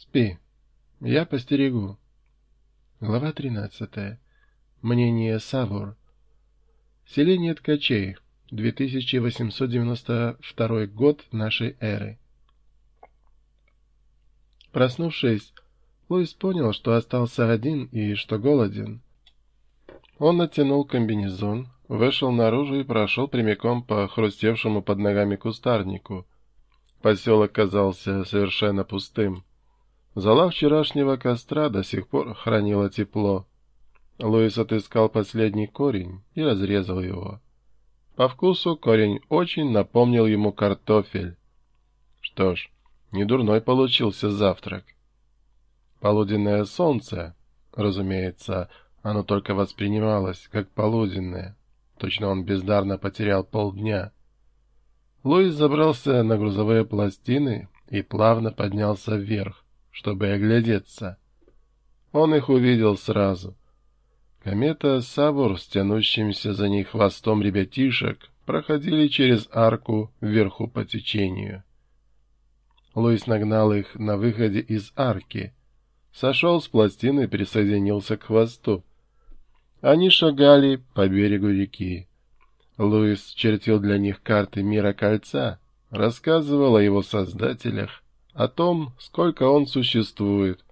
Спи. Я постерегу. Глава 13. Мнение Савур. Селение ткачей. 2892 год нашей эры. Проснувшись, Луис понял, что остался один и что голоден. Он натянул комбинезон, вышел наружу и прошел прямиком по хрустевшему под ногами кустарнику. Поселок казался совершенно пустым. Зала вчерашнего костра до сих пор хранила тепло. Луис отыскал последний корень и разрезал его. По вкусу корень очень напомнил ему картофель. Что ж, недурной получился завтрак. Полуденное солнце, разумеется, оно только воспринималось как полуденное. Точно он бездарно потерял полдня. Луис забрался на грузовые пластины и плавно поднялся вверх чтобы оглядеться. Он их увидел сразу. Комета Савур с тянущимся за ней хвостом ребятишек проходили через арку вверху по течению. Луис нагнал их на выходе из арки. Сошел с пластины и присоединился к хвосту. Они шагали по берегу реки. Луис чертил для них карты мира кольца, рассказывал о его создателях, о том, сколько он существует,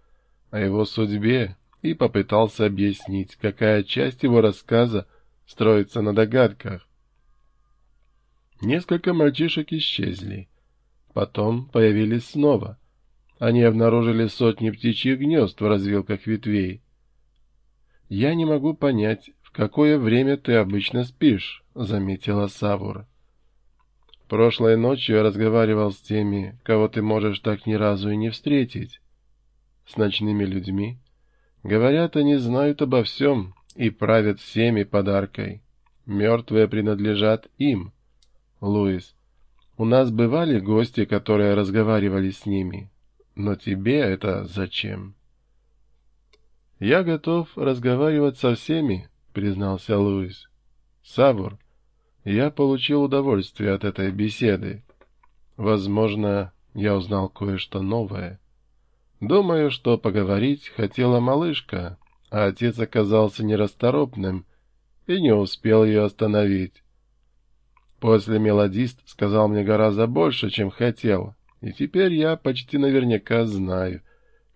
о его судьбе и попытался объяснить, какая часть его рассказа строится на догадках. Несколько мальчишек исчезли. Потом появились снова. Они обнаружили сотни птичьих гнезд в развилках ветвей. «Я не могу понять, в какое время ты обычно спишь», — заметила Савур. Прошлой ночью я разговаривал с теми, кого ты можешь так ни разу и не встретить. С ночными людьми. Говорят, они знают обо всем и правят всеми подаркой. Мертвые принадлежат им. Луис, у нас бывали гости, которые разговаривали с ними. Но тебе это зачем? Я готов разговаривать со всеми, признался Луис. Савур, я получил удовольствие от этой беседы. Возможно, я узнал кое-что новое. Думаю, что поговорить хотела малышка, а отец оказался нерасторопным и не успел ее остановить. После мелодист сказал мне гораздо больше, чем хотел, и теперь я почти наверняка знаю,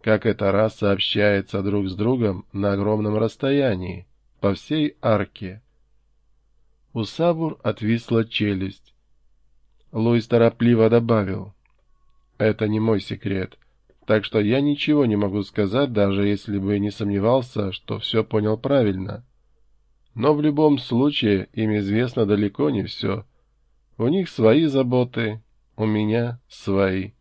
как эта раса общается друг с другом на огромном расстоянии, по всей арке. У Савур отвисла челюсть. Луис торопливо добавил. «Это не мой секрет, так что я ничего не могу сказать, даже если бы не сомневался, что все понял правильно. Но в любом случае им известно далеко не все. У них свои заботы, у меня свои».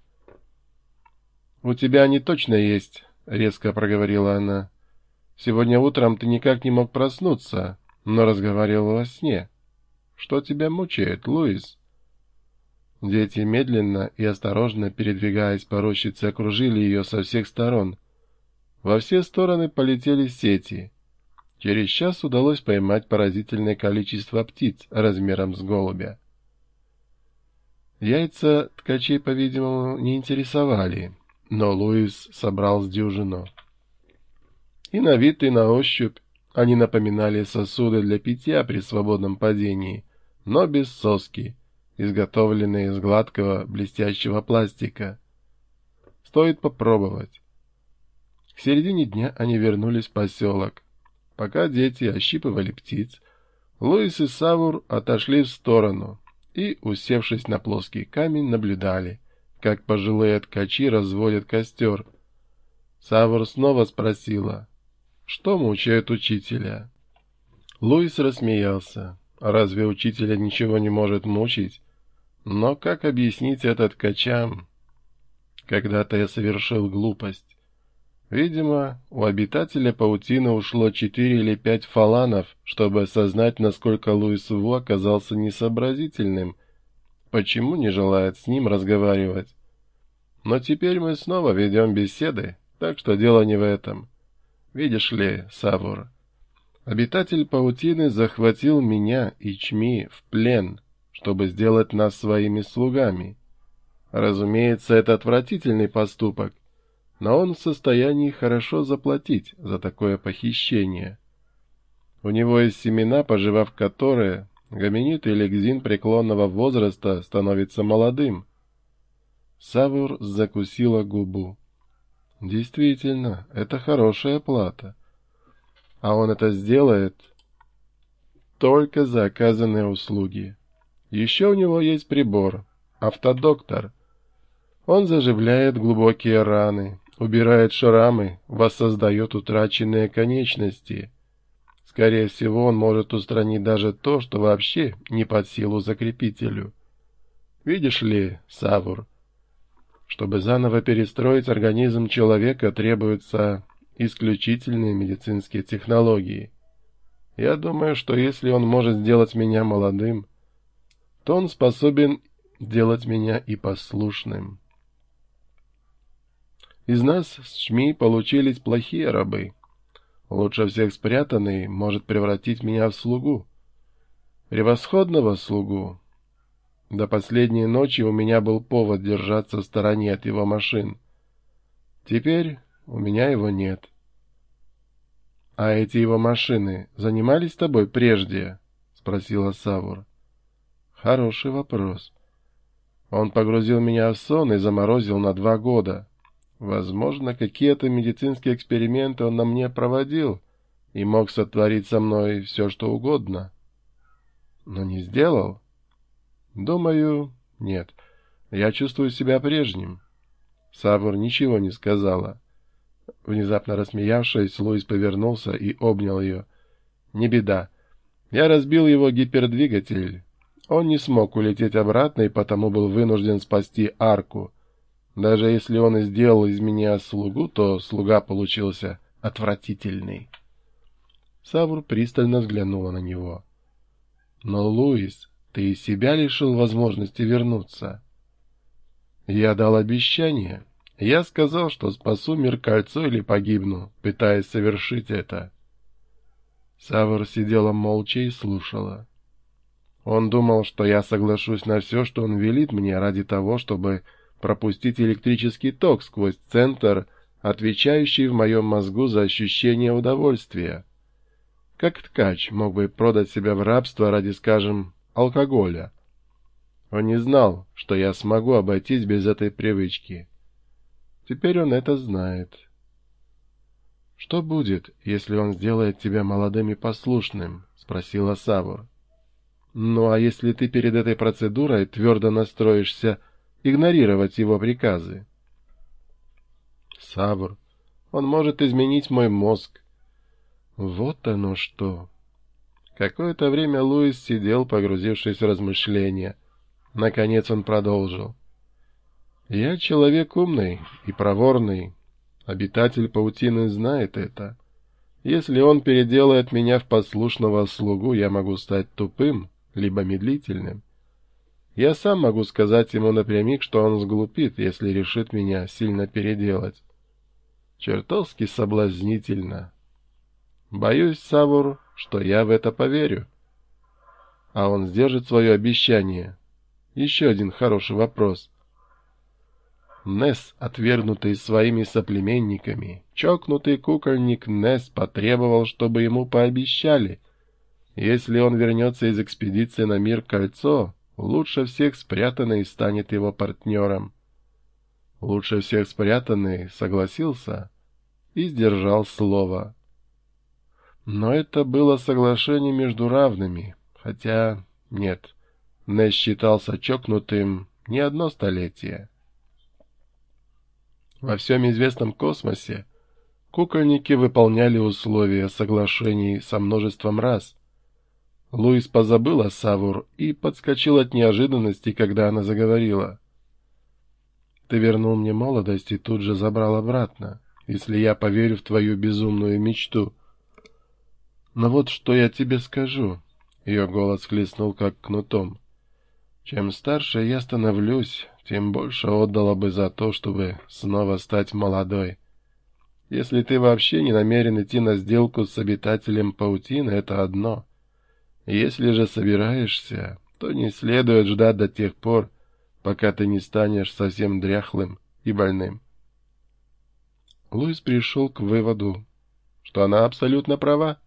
«У тебя они точно есть», — резко проговорила она. «Сегодня утром ты никак не мог проснуться, но разговаривал во сне». Что тебя мучает, Луис?» Дети медленно и осторожно, передвигаясь по рощице, окружили ее со всех сторон. Во все стороны полетели сети. Через час удалось поймать поразительное количество птиц размером с голубя. Яйца ткачей, по-видимому, не интересовали, но Луис собрал с дюжину. И на вид, и на ощупь они напоминали сосуды для питья при свободном падении — но без соски, изготовленные из гладкого блестящего пластика. Стоит попробовать. К середине дня они вернулись в поселок. Пока дети ощипывали птиц, Луис и Савур отошли в сторону и, усевшись на плоский камень, наблюдали, как пожилые ткачи разводят костер. Савур снова спросила, что мучает учителя. Луис рассмеялся. Разве учителя ничего не может мучить? Но как объяснить это ткачам? Когда-то я совершил глупость. Видимо, у обитателя паутины ушло четыре или пять фаланов, чтобы осознать, насколько Луис Ву оказался несообразительным. Почему не желает с ним разговаривать? Но теперь мы снова ведем беседы, так что дело не в этом. Видишь ли, Савур, Обитатель паутины захватил меня и Чми в плен, чтобы сделать нас своими слугами. Разумеется, это отвратительный поступок, но он в состоянии хорошо заплатить за такое похищение. У него есть семена, пожевав которые, гоминид или гзин преклонного возраста становится молодым. Савур закусила губу. Действительно, это хорошая плата. А он это сделает только за оказанные услуги. Еще у него есть прибор, автодоктор. Он заживляет глубокие раны, убирает шрамы, воссоздает утраченные конечности. Скорее всего, он может устранить даже то, что вообще не под силу закрепителю. Видишь ли, Савур, чтобы заново перестроить организм человека, требуются исключительные медицинские технологии. Я думаю, что если он может сделать меня молодым, то он способен делать меня и послушным. Из нас с Шми получились плохие рабы. Лучше всех спрятанный может превратить меня в слугу. Превосходного слугу. До последней ночи у меня был повод держаться в стороне от его машин. Теперь у меня его нет. — А эти его машины занимались тобой прежде? — спросила Савур. — Хороший вопрос. Он погрузил меня в сон и заморозил на два года. Возможно, какие-то медицинские эксперименты он на мне проводил и мог сотворить со мной все, что угодно. Но не сделал? Думаю, нет. Я чувствую себя прежним. Савур ничего не сказала. Внезапно рассмеявшись, Луис повернулся и обнял ее. Не беда. Я разбил его гипердвигатель. Он не смог улететь обратно и потому был вынужден спасти арку. Даже если он и сделал из меня слугу, то слуга получился отвратительный. Савур пристально взглянула на него. — Но, Луис, ты и себя лишил возможности вернуться. Я дал обещание. Я сказал, что спасу мир кольцо или погибну, пытаясь совершить это. Савр сидела молча и слушала. Он думал, что я соглашусь на все, что он велит мне ради того, чтобы пропустить электрический ток сквозь центр, отвечающий в моем мозгу за ощущение удовольствия. Как ткач мог бы продать себя в рабство ради, скажем, алкоголя. Он не знал, что я смогу обойтись без этой привычки. Теперь он это знает. «Что будет, если он сделает тебя молодым и послушным?» — спросила Савур. «Ну а если ты перед этой процедурой твердо настроишься игнорировать его приказы. Савр, он может изменить мой мозг. Вот оно что. Какое-то время Луис сидел, погрузившись в размышления. Наконец он продолжил. Я человек умный и проворный. Обитатель паутины знает это. Если он переделает меня в послушного слугу, я могу стать тупым, либо медлительным. Я сам могу сказать ему напрямик, что он сглупит, если решит меня сильно переделать. Чертовски соблазнительно. Боюсь, Савур, что я в это поверю. А он сдержит свое обещание. Еще один хороший вопрос. Несс, отвергнутый своими соплеменниками, чокнутый кукольник Несс потребовал, чтобы ему пообещали. Если он вернется из экспедиции на мир кольцо, лучше всех спрятанный станет его партнером. Лучше всех спрятанный согласился и сдержал слово. Но это было соглашение между равными, хотя нет, Нэш считался чокнутым не одно столетие. Во всем известном космосе кукольники выполняли условия соглашений со множеством раз, Луис позабыл о Савур и подскочил от неожиданности, когда она заговорила. «Ты вернул мне молодость и тут же забрал обратно, если я поверю в твою безумную мечту. Но вот что я тебе скажу». Ее голос хлестнул как кнутом. «Чем старше я становлюсь, тем больше отдала бы за то, чтобы снова стать молодой. Если ты вообще не намерен идти на сделку с обитателем паутины, это одно». Если же собираешься, то не следует ждать до тех пор, пока ты не станешь совсем дряхлым и больным. Луис пришел к выводу, что она абсолютно права.